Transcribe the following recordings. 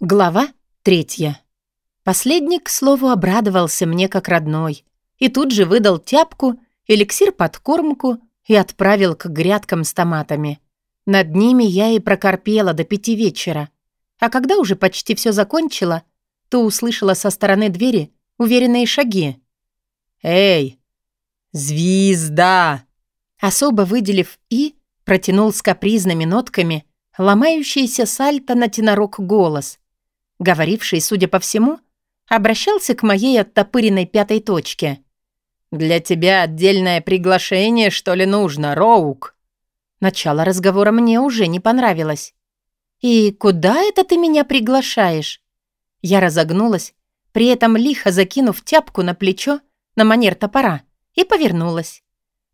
Глава третья. Последний, к слову, обрадовался мне как родной и тут же выдал тяпку, эликсир под кормку и отправил к грядкам с томатами. Над ними я и прокорпела до пяти вечера. А когда уже почти все закончила, то услышала со стороны двери уверенные шаги. «Эй, звезда!» Особо выделив «и», протянул с капризными нотками ломающийся сальто на тенорок голос — Говоривший, судя по всему, обращался к моей оттопыренной пятой точке. «Для тебя отдельное приглашение, что ли, нужно, Роук?» Начало разговора мне уже не понравилось. «И куда это ты меня приглашаешь?» Я разогнулась, при этом лихо закинув тяпку на плечо на манер топора, и повернулась.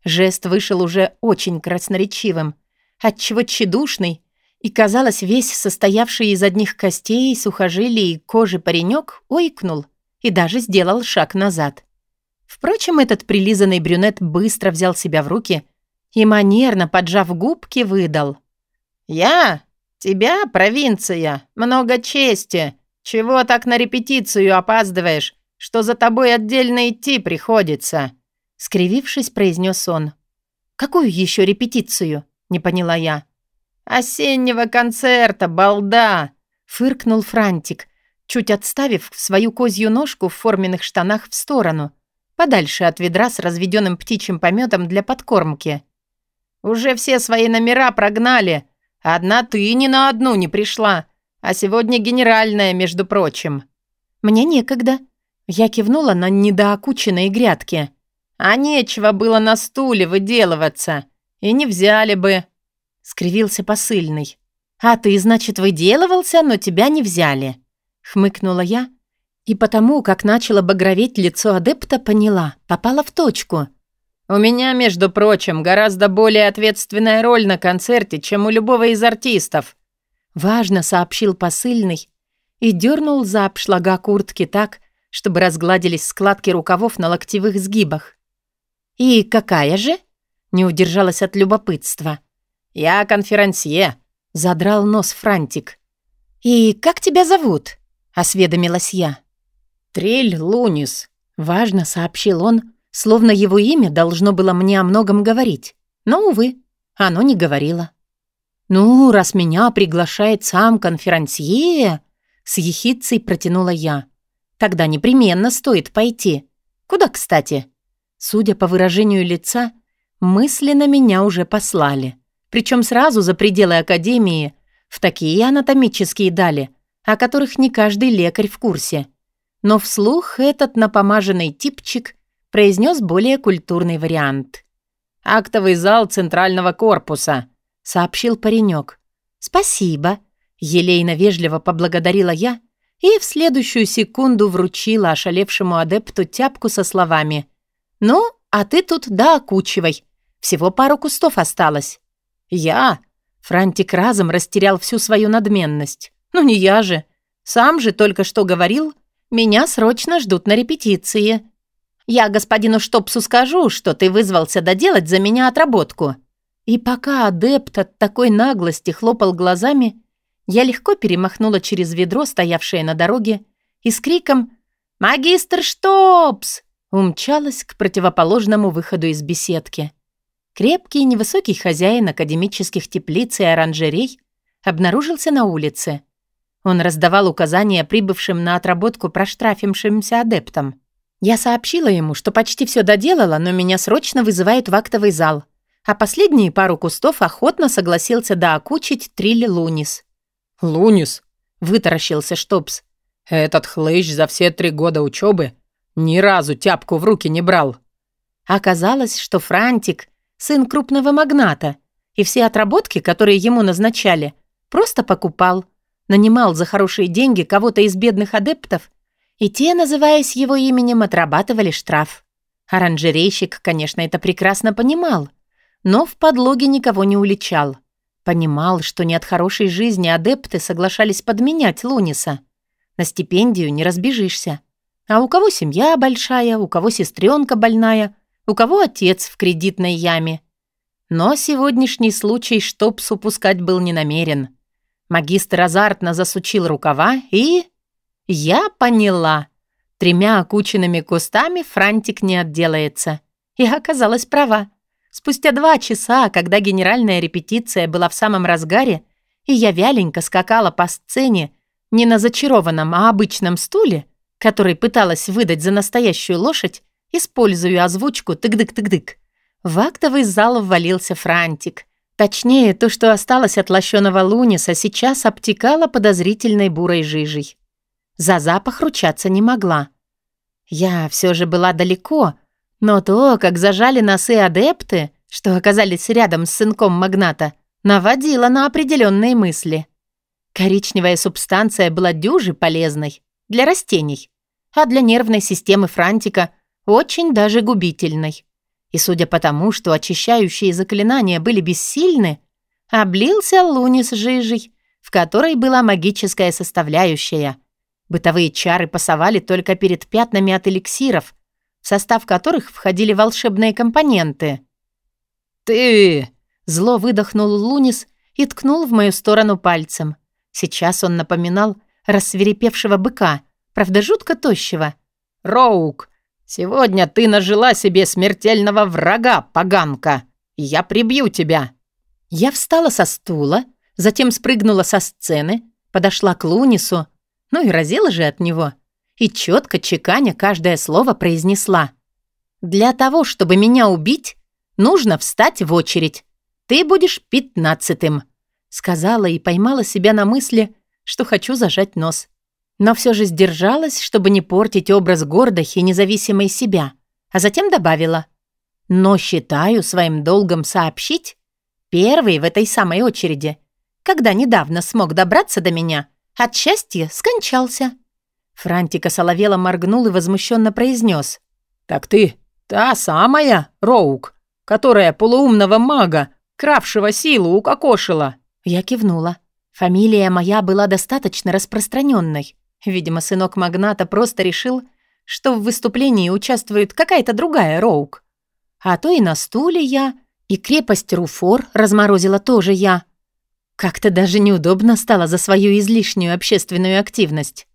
Жест вышел уже очень красноречивым, отчего тщедушный, и, казалось, весь состоявший из одних костей, сухожилий и кожи паренек ойкнул и даже сделал шаг назад. Впрочем, этот прилизанный брюнет быстро взял себя в руки и, манерно поджав губки, выдал. «Я? Тебя, провинция? Много чести. Чего так на репетицию опаздываешь, что за тобой отдельно идти приходится?» Скривившись, произнес он. «Какую еще репетицию?» — не поняла я. «Осеннего концерта, балда!» — фыркнул Франтик, чуть отставив свою козью ножку в форменных штанах в сторону, подальше от ведра с разведенным птичьим пометом для подкормки. «Уже все свои номера прогнали. Одна ты ни на одну не пришла, а сегодня генеральная, между прочим». «Мне некогда». Я кивнула на недоокученные грядки. «А нечего было на стуле выделываться. И не взяли бы» скривился посыльный. «А ты, значит, выделывался, но тебя не взяли», — хмыкнула я, и потому, как начало багроветь лицо адепта, поняла, попала в точку. «У меня, между прочим, гораздо более ответственная роль на концерте, чем у любого из артистов», — важно сообщил посыльный и дернул за обшлага куртки так, чтобы разгладились складки рукавов на локтевых сгибах. «И какая же?» — не удержалась от любопытства — «Я конферансье», — задрал нос Франтик. «И как тебя зовут?» — осведомилась я. «Трель Лунис», — важно сообщил он, словно его имя должно было мне о многом говорить. Но, увы, оно не говорило. «Ну, раз меня приглашает сам конферансье», — с ехидцей протянула я. «Тогда непременно стоит пойти. Куда, кстати?» Судя по выражению лица, мысленно меня уже послали. Причем сразу за пределы академии, в такие анатомические дали, о которых не каждый лекарь в курсе. Но вслух этот напомаженный типчик произнес более культурный вариант. «Актовый зал центрального корпуса», — сообщил паренек. «Спасибо», — елейно-вежливо поблагодарила я и в следующую секунду вручила ошалевшему адепту тяпку со словами. «Ну, а ты тут да окучивай. Всего пару кустов осталось». «Я?» Франтик разом растерял всю свою надменность. «Ну не я же. Сам же только что говорил, меня срочно ждут на репетиции. Я господину Штопсу скажу, что ты вызвался доделать за меня отработку». И пока адепт от такой наглости хлопал глазами, я легко перемахнула через ведро, стоявшее на дороге, и с криком «Магистр Штопс!» умчалась к противоположному выходу из беседки. Крепкий невысокий хозяин академических теплиц и оранжерей обнаружился на улице. Он раздавал указания прибывшим на отработку проштрафившимся адептам. Я сообщила ему, что почти все доделала, но меня срочно вызывают в актовый зал, а последние пару кустов охотно согласился доокучить Трилли Лунис. «Лунис?» — вытаращился Штопс. «Этот хлыщ за все три года учебы ни разу тяпку в руки не брал». Оказалось, что Франтик сын крупного магната, и все отработки, которые ему назначали, просто покупал, нанимал за хорошие деньги кого-то из бедных адептов, и те, называясь его именем, отрабатывали штраф. Оранжерейщик, конечно, это прекрасно понимал, но в подлоге никого не уличал. Понимал, что не от хорошей жизни адепты соглашались подменять Луниса. На стипендию не разбежишься. А у кого семья большая, у кого сестренка больная, у кого отец в кредитной яме. Но сегодняшний случай Штопс упускать был не намерен. Магистр азартно засучил рукава и... Я поняла. Тремя окученными кустами Франтик не отделается. И оказалась права. Спустя два часа, когда генеральная репетиция была в самом разгаре, и я вяленько скакала по сцене не на зачарованном, а обычном стуле, который пыталась выдать за настоящую лошадь, используя озвучку «тык-дык-тык-дык», в актовый зал ввалился Франтик. Точнее, то, что осталось от лощеного луниса, сейчас обтекало подозрительной бурой жижей. За запах ручаться не могла. Я все же была далеко, но то, как зажали носы адепты, что оказались рядом с сынком магната, наводило на определенные мысли. Коричневая субстанция была дюжи полезной для растений, а для нервной системы Франтика очень даже губительной. И судя по тому, что очищающие заклинания были бессильны, облился Лунис жижей, в которой была магическая составляющая. Бытовые чары пасовали только перед пятнами от эликсиров, в состав которых входили волшебные компоненты. «Ты!» — зло выдохнул Лунис и ткнул в мою сторону пальцем. Сейчас он напоминал рассверепевшего быка, правда жутко тощего. «Роук, сегодня ты нажила себе смертельного врага, поганка! Я прибью тебя!» Я встала со стула, затем спрыгнула со сцены, подошла к Лунису, ну и разила же от него — и четко чеканя каждое слово произнесла. «Для того, чтобы меня убить, нужно встать в очередь. Ты будешь пятнадцатым», — сказала и поймала себя на мысли, что хочу зажать нос. Но все же сдержалась, чтобы не портить образ гордой и независимой себя, а затем добавила. «Но считаю своим долгом сообщить, первый в этой самой очереди, когда недавно смог добраться до меня, от счастья скончался». Франтика соловела моргнул и возмущенно произнес. «Так ты та самая, Роук, которая полуумного мага, кравшего силу, укокошила?» Я кивнула. Фамилия моя была достаточно распространенной. Видимо, сынок магната просто решил, что в выступлении участвует какая-то другая Роук. А то и на стуле я, и крепость Руфор разморозила тоже я. Как-то даже неудобно стало за свою излишнюю общественную активность.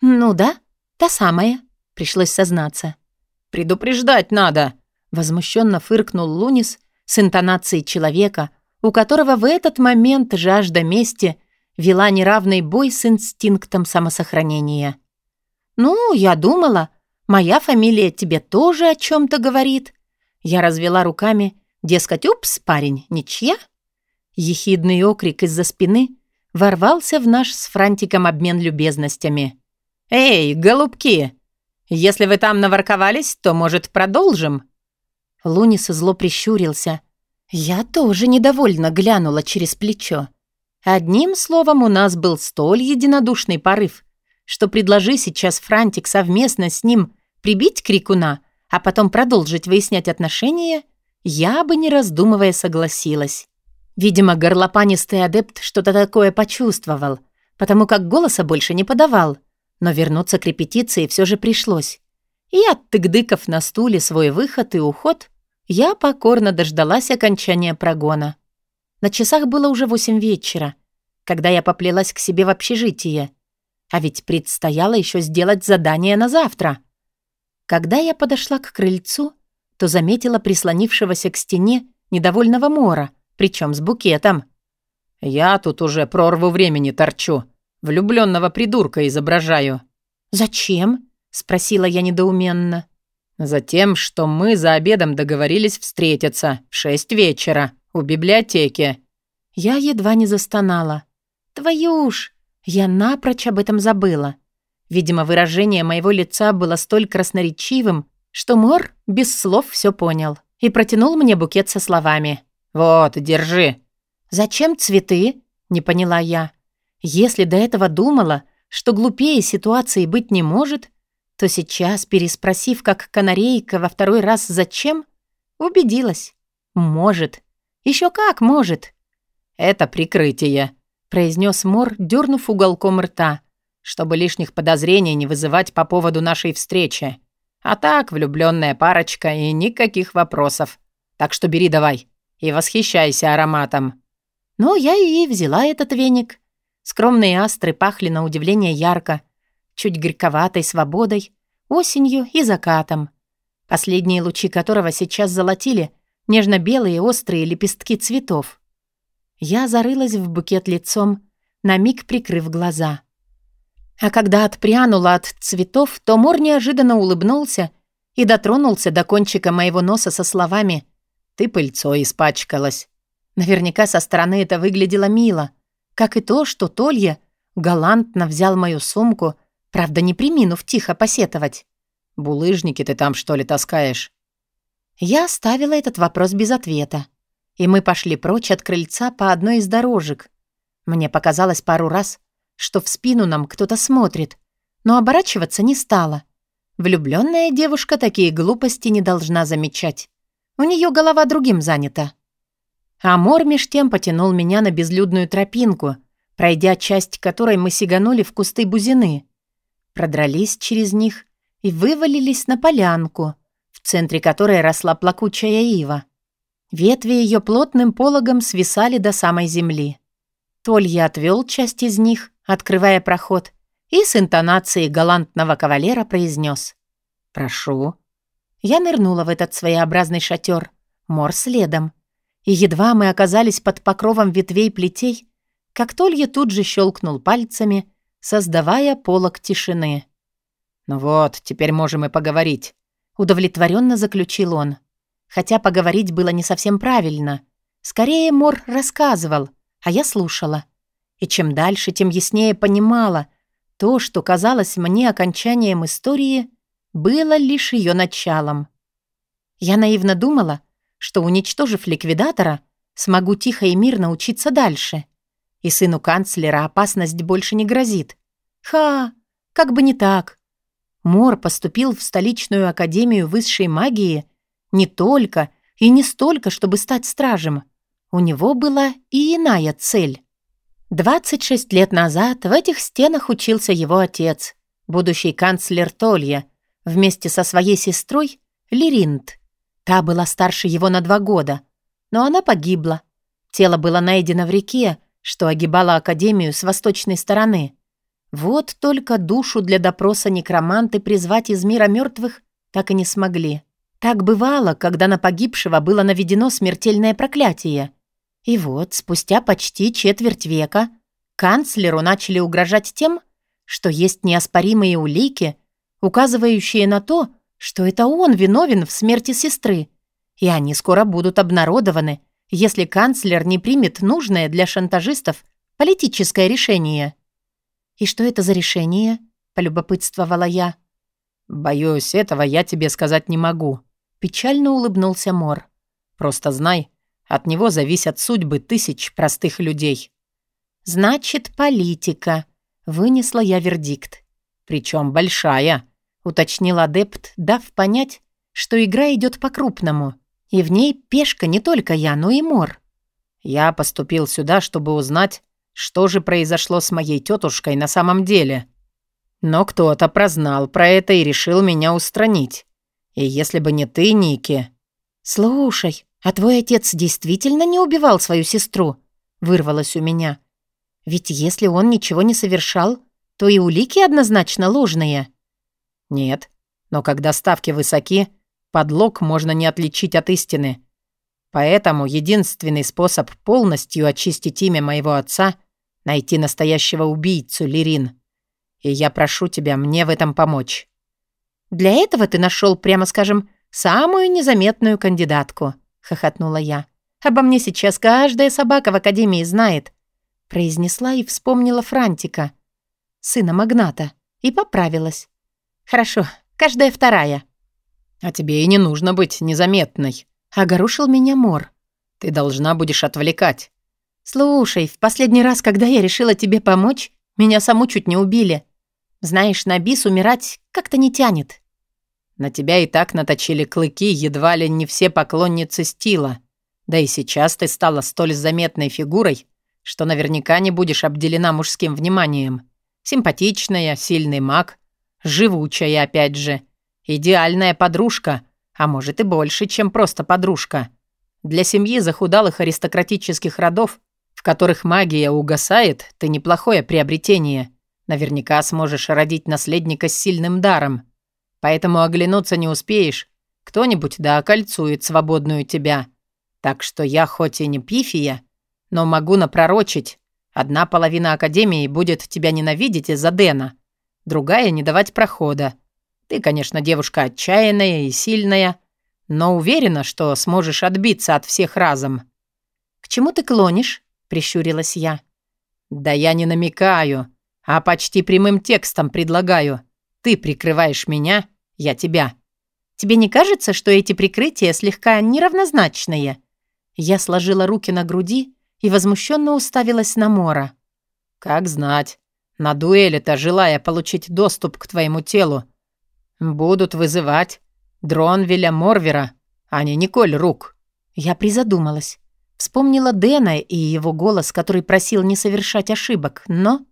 «Ну да, та самая», — пришлось сознаться. «Предупреждать надо», — возмущенно фыркнул Лунис с интонацией человека, у которого в этот момент жажда мести вела неравный бой с инстинктом самосохранения. «Ну, я думала, моя фамилия тебе тоже о чем то говорит». Я развела руками, дескать, «Упс, парень, ничья?» Ехидный окрик из-за спины ворвался в наш с Франтиком обмен любезностями. «Эй, голубки! Если вы там наворковались, то, может, продолжим?» Лунис зло прищурился. Я тоже недовольно глянула через плечо. Одним словом, у нас был столь единодушный порыв, что предложи сейчас Франтик совместно с ним прибить крикуна, а потом продолжить выяснять отношения, я бы, не раздумывая, согласилась. Видимо, горлопанистый адепт что-то такое почувствовал, потому как голоса больше не подавал — но вернуться к репетиции все же пришлось. И оттыгдыков на стуле свой выход и уход, я покорно дождалась окончания прогона. На часах было уже восемь вечера, когда я поплелась к себе в общежитие. А ведь предстояло еще сделать задание на завтра. Когда я подошла к крыльцу, то заметила прислонившегося к стене недовольного Мора, причем с букетом. «Я тут уже прорву времени торчу», Влюбленного придурка изображаю». «Зачем?» — спросила я недоуменно. «Затем, что мы за обедом договорились встретиться в шесть вечера у библиотеки». Я едва не застонала. «Твою уж! Я напрочь об этом забыла». Видимо, выражение моего лица было столь красноречивым, что Мор без слов все понял и протянул мне букет со словами. «Вот, держи». «Зачем цветы?» — не поняла я. Если до этого думала, что глупее ситуации быть не может, то сейчас, переспросив как канарейка во второй раз «зачем?», убедилась. Может. Еще как может. «Это прикрытие», — произнес Мор, дернув уголком рта, чтобы лишних подозрений не вызывать по поводу нашей встречи. А так, влюбленная парочка и никаких вопросов. Так что бери давай и восхищайся ароматом. Ну, я и взяла этот веник. Скромные астры пахли на удивление ярко, чуть горьковатой свободой, осенью и закатом, последние лучи которого сейчас золотили нежно-белые острые лепестки цветов. Я зарылась в букет лицом, на миг прикрыв глаза. А когда отпрянула от цветов, то Мор неожиданно улыбнулся и дотронулся до кончика моего носа со словами «Ты пыльцой испачкалась». Наверняка со стороны это выглядело мило, как и то, что Толья галантно взял мою сумку, правда, не приминув тихо посетовать. «Булыжники ты там, что ли, таскаешь?» Я оставила этот вопрос без ответа, и мы пошли прочь от крыльца по одной из дорожек. Мне показалось пару раз, что в спину нам кто-то смотрит, но оборачиваться не стала. Влюбленная девушка такие глупости не должна замечать. У нее голова другим занята. Амор меж тем потянул меня на безлюдную тропинку, пройдя часть которой мы сиганули в кусты бузины. Продрались через них и вывалились на полянку, в центре которой росла плакучая ива. Ветви ее плотным пологом свисали до самой земли. Толья отвел часть из них, открывая проход, и с интонацией галантного кавалера произнес «Прошу». Я нырнула в этот своеобразный шатер, мор следом. И едва мы оказались под покровом ветвей плетей, как Толья тут же щелкнул пальцами, создавая полог тишины. «Ну вот, теперь можем и поговорить», — удовлетворенно заключил он. Хотя поговорить было не совсем правильно. Скорее Мор рассказывал, а я слушала. И чем дальше, тем яснее понимала, то, что казалось мне окончанием истории, было лишь ее началом. Я наивно думала, что, уничтожив ликвидатора, смогу тихо и мирно учиться дальше. И сыну канцлера опасность больше не грозит. Ха, как бы не так. Мор поступил в столичную академию высшей магии не только и не столько, чтобы стать стражем. У него была и иная цель. 26 лет назад в этих стенах учился его отец, будущий канцлер Толья, вместе со своей сестрой Лиринд. Та была старше его на два года, но она погибла. Тело было найдено в реке, что огибала Академию с восточной стороны. Вот только душу для допроса некроманты призвать из мира мертвых так и не смогли. Так бывало, когда на погибшего было наведено смертельное проклятие. И вот, спустя почти четверть века, канцлеру начали угрожать тем, что есть неоспоримые улики, указывающие на то, что это он виновен в смерти сестры, и они скоро будут обнародованы, если канцлер не примет нужное для шантажистов политическое решение. «И что это за решение?» — полюбопытствовала я. «Боюсь, этого я тебе сказать не могу», — печально улыбнулся Мор. «Просто знай, от него зависят судьбы тысяч простых людей. «Значит, политика», — вынесла я вердикт. «Причем большая», — уточнил адепт, дав понять, что игра идет по-крупному, и в ней пешка не только я, но и Мор. Я поступил сюда, чтобы узнать, что же произошло с моей тетушкой на самом деле. Но кто-то прознал про это и решил меня устранить. И если бы не ты, Ники... «Слушай, «А твой отец действительно не убивал свою сестру?» — вырвалось у меня. «Ведь если он ничего не совершал, то и улики однозначно ложные». «Нет, но когда ставки высоки, подлог можно не отличить от истины. Поэтому единственный способ полностью очистить имя моего отца — найти настоящего убийцу, Лирин. И я прошу тебя мне в этом помочь». «Для этого ты нашел, прямо скажем, самую незаметную кандидатку», — хохотнула я. «Обо мне сейчас каждая собака в академии знает», — произнесла и вспомнила Франтика, сына магната, и поправилась. «Хорошо, каждая вторая». «А тебе и не нужно быть незаметной», — огорушил меня Мор. «Ты должна будешь отвлекать». «Слушай, в последний раз, когда я решила тебе помочь, меня саму чуть не убили. Знаешь, на бис умирать как-то не тянет. На тебя и так наточили клыки едва ли не все поклонницы стила. Да и сейчас ты стала столь заметной фигурой, что наверняка не будешь обделена мужским вниманием. Симпатичная, сильный маг, живучая опять же, идеальная подружка, а может и больше, чем просто подружка. Для семьи захудалых аристократических родов, в которых магия угасает, ты неплохое приобретение. Наверняка сможешь родить наследника с сильным даром. Поэтому оглянуться не успеешь. Кто-нибудь да окольцует свободную тебя. Так что я хоть и не пифия, но могу напророчить. Одна половина Академии будет тебя ненавидеть из-за Дэна, другая — не давать прохода. Ты, конечно, девушка отчаянная и сильная, но уверена, что сможешь отбиться от всех разом». «К чему ты клонишь?» — прищурилась я. «Да я не намекаю, а почти прямым текстом предлагаю. Ты прикрываешь меня, я тебя». «Тебе не кажется, что эти прикрытия слегка неравнозначные?» Я сложила руки на груди и возмущенно уставилась на Мора. «Как знать. На дуэли-то, желая получить доступ к твоему телу, будут вызывать Дронвеля Морвера, а не Николь Рук». Я призадумалась. Вспомнила Дэна и его голос, который просил не совершать ошибок, но...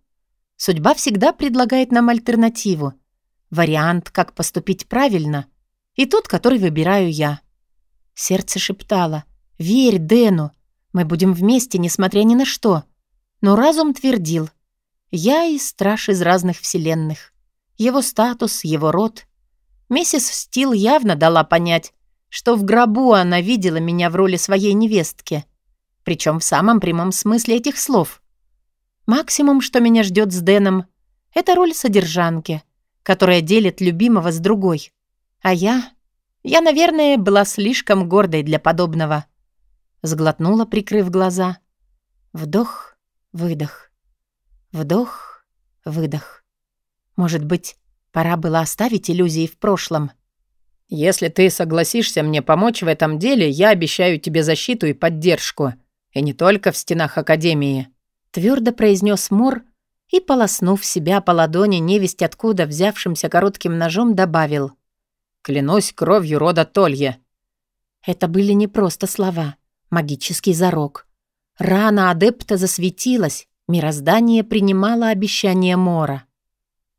Судьба всегда предлагает нам альтернативу. Вариант, как поступить правильно, и тот, который выбираю я. Сердце шептало «Верь Дэну, мы будем вместе, несмотря ни на что». Но разум твердил «Я и страж из разных вселенных. Его статус, его род». Миссис Стил явно дала понять, что в гробу она видела меня в роли своей невестки. Причем в самом прямом смысле этих слов. Максимум, что меня ждет с Дэном, это роль содержанки, которая делит любимого с другой. А я... Я, наверное, была слишком гордой для подобного. Сглотнула, прикрыв глаза. Вдох, выдох. Вдох, выдох. Может быть, пора было оставить иллюзии в прошлом. «Если ты согласишься мне помочь в этом деле, я обещаю тебе защиту и поддержку. И не только в стенах Академии», — твердо произнес Мор и, полоснув себя по ладони невесть откуда взявшимся коротким ножом, добавил. «Клянусь кровью рода Толье». Это были не просто слова. Магический зарок. Рана адепта засветилась, мироздание принимало обещание Мора.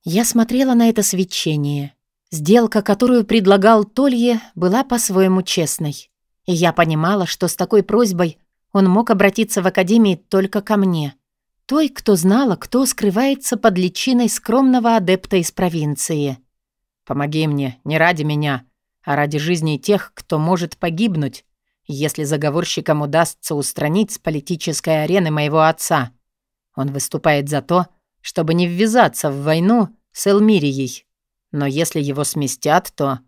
Я смотрела на это свечение. Сделка, которую предлагал Толье, была по-своему честной. И я понимала, что с такой просьбой он мог обратиться в Академии только ко мне. Той, кто знала, кто скрывается под личиной скромного адепта из провинции. «Помоги мне, не ради меня, а ради жизни тех, кто может погибнуть, если заговорщикам удастся устранить с политической арены моего отца. Он выступает за то, чтобы не ввязаться в войну с Элмирией. Но если его сместят, то...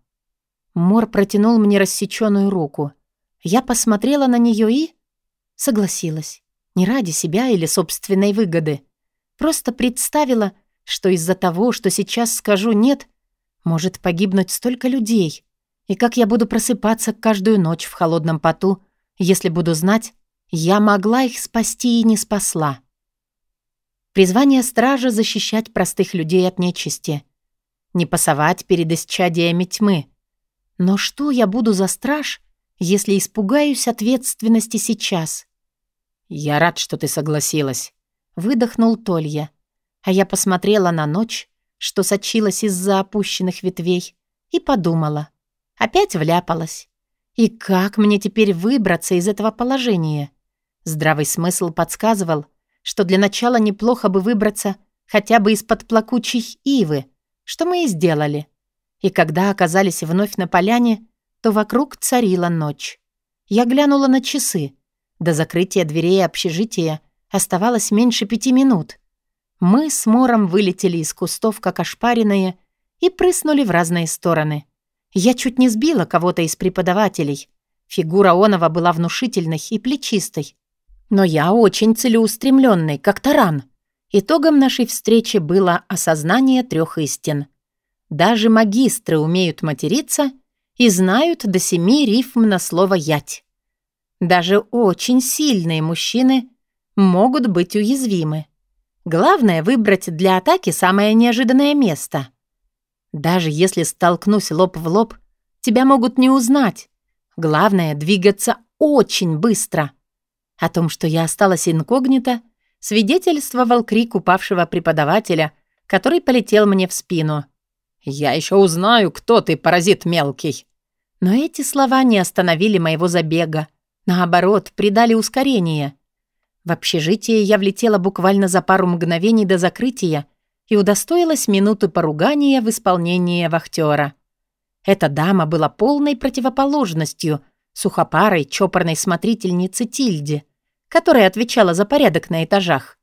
Мор протянул мне рассеченную руку. Я посмотрела на нее и... Согласилась. Не ради себя или собственной выгоды. Просто представила, что из-за того, что сейчас скажу «нет», может погибнуть столько людей. И как я буду просыпаться каждую ночь в холодном поту, если буду знать, я могла их спасти и не спасла. Призвание стража — защищать простых людей от нечисти. Не пасовать перед исчадиями тьмы. Но что я буду за страж, если испугаюсь ответственности сейчас? «Я рад, что ты согласилась», — выдохнул Толья. А я посмотрела на ночь, что сочилась из-за опущенных ветвей, и подумала — Опять вляпалась. И как мне теперь выбраться из этого положения? Здравый смысл подсказывал, что для начала неплохо бы выбраться хотя бы из-под плакучей ивы, что мы и сделали. И когда оказались вновь на поляне, то вокруг царила ночь. Я глянула на часы. До закрытия дверей общежития оставалось меньше пяти минут. Мы с Мором вылетели из кустов, как ошпаренные, и прыснули в разные стороны. Я чуть не сбила кого-то из преподавателей. Фигура Онова была внушительной и плечистой. Но я очень целеустремленный, как таран. Итогом нашей встречи было осознание трех истин. Даже магистры умеют материться и знают до семи рифм на слово «ять». Даже очень сильные мужчины могут быть уязвимы. Главное — выбрать для атаки самое неожиданное место — даже если столкнусь лоб в лоб, тебя могут не узнать. Главное — двигаться очень быстро. О том, что я осталась инкогнито, свидетельствовал крик упавшего преподавателя, который полетел мне в спину. «Я еще узнаю, кто ты, паразит мелкий!» Но эти слова не остановили моего забега. Наоборот, придали ускорение. В общежитие я влетела буквально за пару мгновений до закрытия и удостоилась минуты поругания в исполнении вахтера. Эта дама была полной противоположностью сухопарой, чопорной смотрительницы Тильде, которая отвечала за порядок на этажах.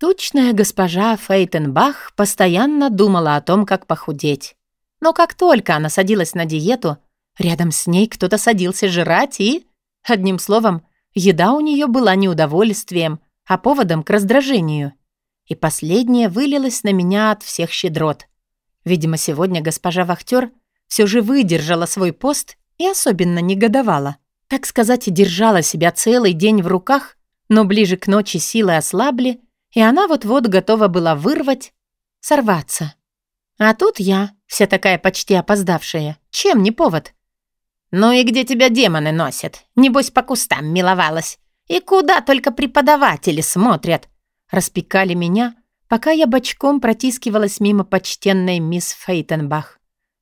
Тучная госпожа Фейтенбах постоянно думала о том, как похудеть. Но как только она садилась на диету, рядом с ней кто-то садился жрать и... Одним словом, еда у нее была не удовольствием, а поводом к раздражению. И последнее вылилось на меня от всех щедрот. Видимо, сегодня госпожа Вахтер все же выдержала свой пост и особенно негодовала. Так сказать, держала себя целый день в руках, но ближе к ночи силы ослабли, и она вот-вот готова была вырвать, сорваться. А тут я, вся такая почти опоздавшая. Чем не повод? «Ну и где тебя демоны носят? Небось, по кустам миловалась. И куда только преподаватели смотрят?» Распекали меня, пока я бочком протискивалась мимо почтенной мисс Фейтенбах.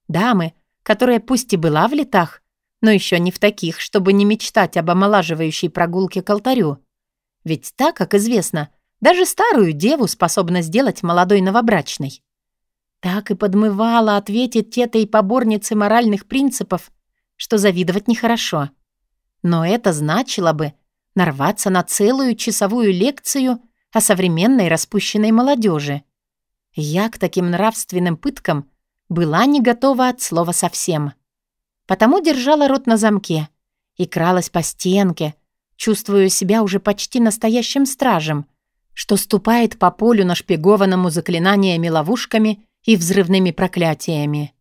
Дамы, которая пусть и была в летах, но еще не в таких, чтобы не мечтать об омолаживающей прогулке к алтарю. Ведь так, как известно, даже старую деву способна сделать молодой новобрачной. Так и подмывала ответить этой поборнице моральных принципов, что завидовать нехорошо. Но это значило бы нарваться на целую часовую лекцию о современной распущенной молодежи. Я к таким нравственным пыткам была не готова от слова совсем. Потому держала рот на замке и кралась по стенке, чувствуя себя уже почти настоящим стражем, что ступает по полю нашпигованному заклинаниями ловушками и взрывными проклятиями.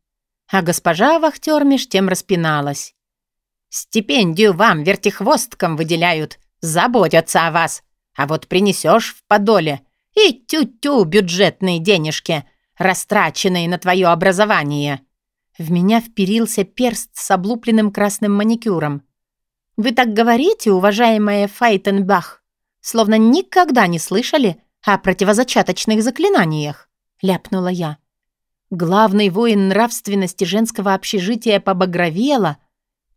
А госпожа вахтер меж тем распиналась. «Стипендию вам, вертихвосткам, выделяют, заботятся о вас. А вот принесешь в подоле и тю-тю бюджетные денежки, растраченные на твое образование». В меня вперился перст с облупленным красным маникюром. «Вы так говорите, уважаемая Файтенбах, словно никогда не слышали о противозачаточных заклинаниях», — ляпнула я. Главный воин нравственности женского общежития побагровела,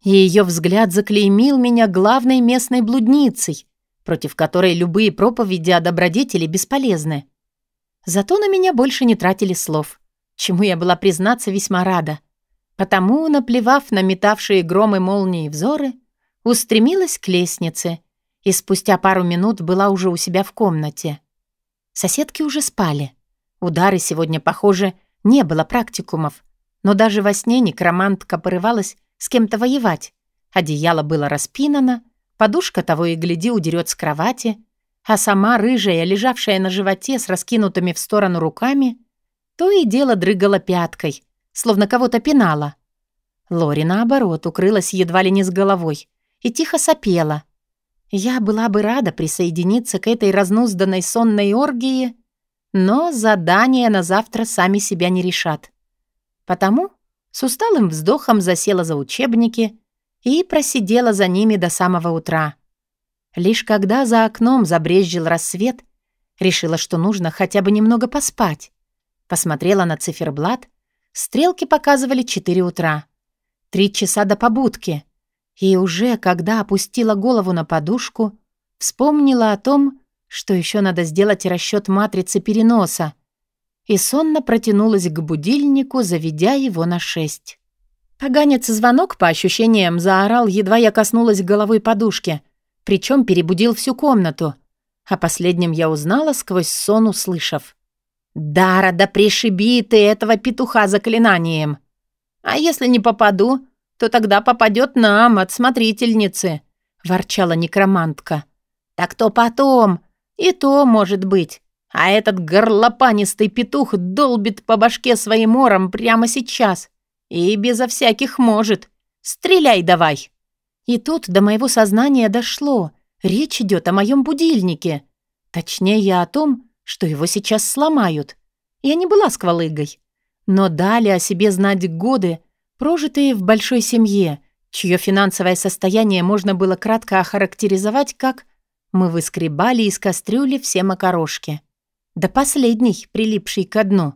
и ее взгляд заклеймил меня главной местной блудницей, против которой любые проповеди о добродетели бесполезны. Зато на меня больше не тратили слов, чему я была, признаться, весьма рада. Потому, наплевав на метавшие громы молнии взоры, устремилась к лестнице и спустя пару минут была уже у себя в комнате. Соседки уже спали. Удары сегодня, похоже, не было практикумов, но даже во сне некромантка порывалась с кем-то воевать. Одеяло было распинано, подушка того и гляди удерет с кровати, а сама рыжая, лежавшая на животе с раскинутыми в сторону руками, то и дело дрыгала пяткой, словно кого-то пинала. Лори, наоборот, укрылась едва ли не с головой и тихо сопела. Я была бы рада присоединиться к этой разнузданной сонной оргии, но задания на завтра сами себя не решат. Потому с усталым вздохом засела за учебники и просидела за ними до самого утра. Лишь когда за окном забрезжил рассвет, решила, что нужно хотя бы немного поспать. Посмотрела на циферблат. Стрелки показывали 4 утра. Три часа до побудки. И уже, когда опустила голову на подушку, вспомнила о том, что еще надо сделать расчет матрицы переноса, и сонно протянулась к будильнику, заведя его на шесть. Поганец звонок, по ощущениям, заорал, едва я коснулась головой подушки, причем перебудил всю комнату. О последнем я узнала сквозь сон, услышав. «Дара, да пришиби ты этого петуха заклинанием! А если не попаду, то тогда попадет нам от смотрительницы», — ворчала некромантка. «Так то потом, и то может быть. А этот горлопанистый петух долбит по башке своим ором прямо сейчас. И безо всяких может. Стреляй давай. И тут до моего сознания дошло. Речь идет о моем будильнике. Точнее, о том, что его сейчас сломают. Я не была сквалыгой. Но дали о себе знать годы, прожитые в большой семье, чье финансовое состояние можно было кратко охарактеризовать как мы выскребали из кастрюли все макарошки. До последней, прилипшей ко дну.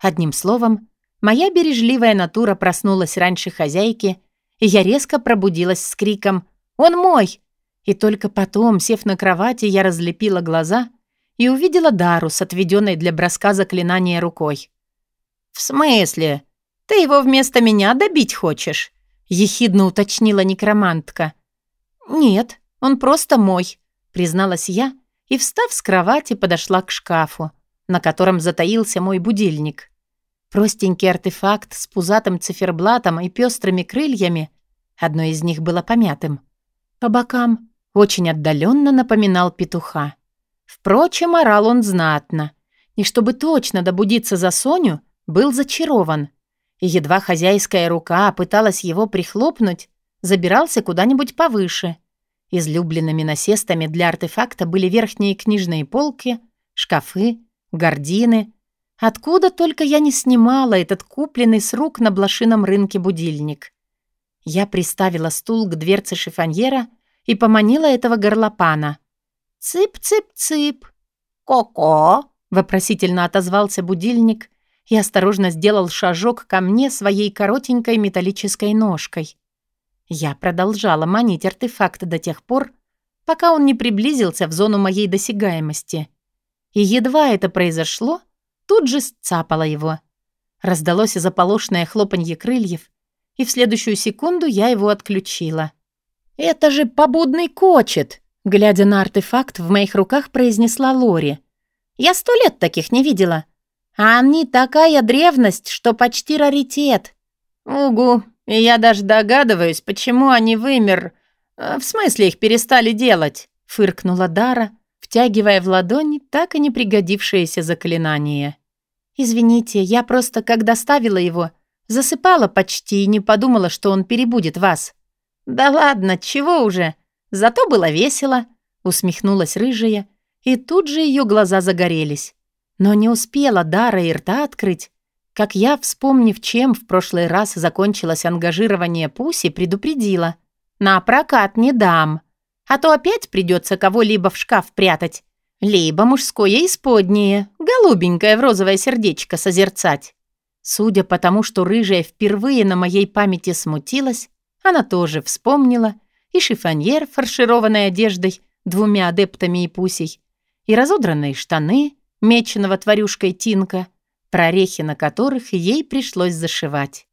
Одним словом, моя бережливая натура проснулась раньше хозяйки, и я резко пробудилась с криком «Он мой!» И только потом, сев на кровати, я разлепила глаза и увидела Дару с отведенной для броска заклинания рукой. «В смысле? Ты его вместо меня добить хочешь?» — ехидно уточнила некромантка. «Нет, он просто мой», — призналась я и, встав с кровати, подошла к шкафу, на котором затаился мой будильник. Простенький артефакт с пузатым циферблатом и пестрыми крыльями, одно из них было помятым, по бокам очень отдаленно напоминал петуха. Впрочем, орал он знатно, и чтобы точно добудиться за Соню, был зачарован. И едва хозяйская рука пыталась его прихлопнуть, забирался куда-нибудь повыше. Излюбленными насестами для артефакта были верхние книжные полки, шкафы, гардины. Откуда только я не снимала этот купленный с рук на блошином рынке будильник. Я приставила стул к дверце шифоньера и поманила этого горлопана. «Цып-цып-цып!» «Ко-ко!» — вопросительно отозвался будильник и осторожно сделал шажок ко мне своей коротенькой металлической ножкой. Я продолжала манить артефакт до тех пор, пока он не приблизился в зону моей досягаемости. И едва это произошло, тут же сцапала его. Раздалось заполошное хлопанье крыльев, и в следующую секунду я его отключила. «Это же побудный кочет!» Глядя на артефакт, в моих руках произнесла Лори. «Я сто лет таких не видела. А они такая древность, что почти раритет». «Угу, и я даже догадываюсь, почему они вымер... Э, в смысле их перестали делать?» фыркнула Дара, втягивая в ладонь так и не пригодившееся заклинание. «Извините, я просто, когда ставила его, засыпала почти и не подумала, что он перебудет вас». «Да ладно, чего уже? Зато было весело», — усмехнулась рыжая, и тут же ее глаза загорелись. Но не успела Дара и рта открыть, как я, вспомнив, чем в прошлый раз закончилось ангажирование Пуси, предупредила. «На прокат не дам, а то опять придется кого-либо в шкаф прятать, либо мужское исподнее, голубенькое в розовое сердечко созерцать». Судя по тому, что рыжая впервые на моей памяти смутилась, она тоже вспомнила и шифоньер, фаршированной одеждой, двумя адептами и пусей, и разодранные штаны, меченого тварюшкой Тинка, прорехи на которых ей пришлось зашивать.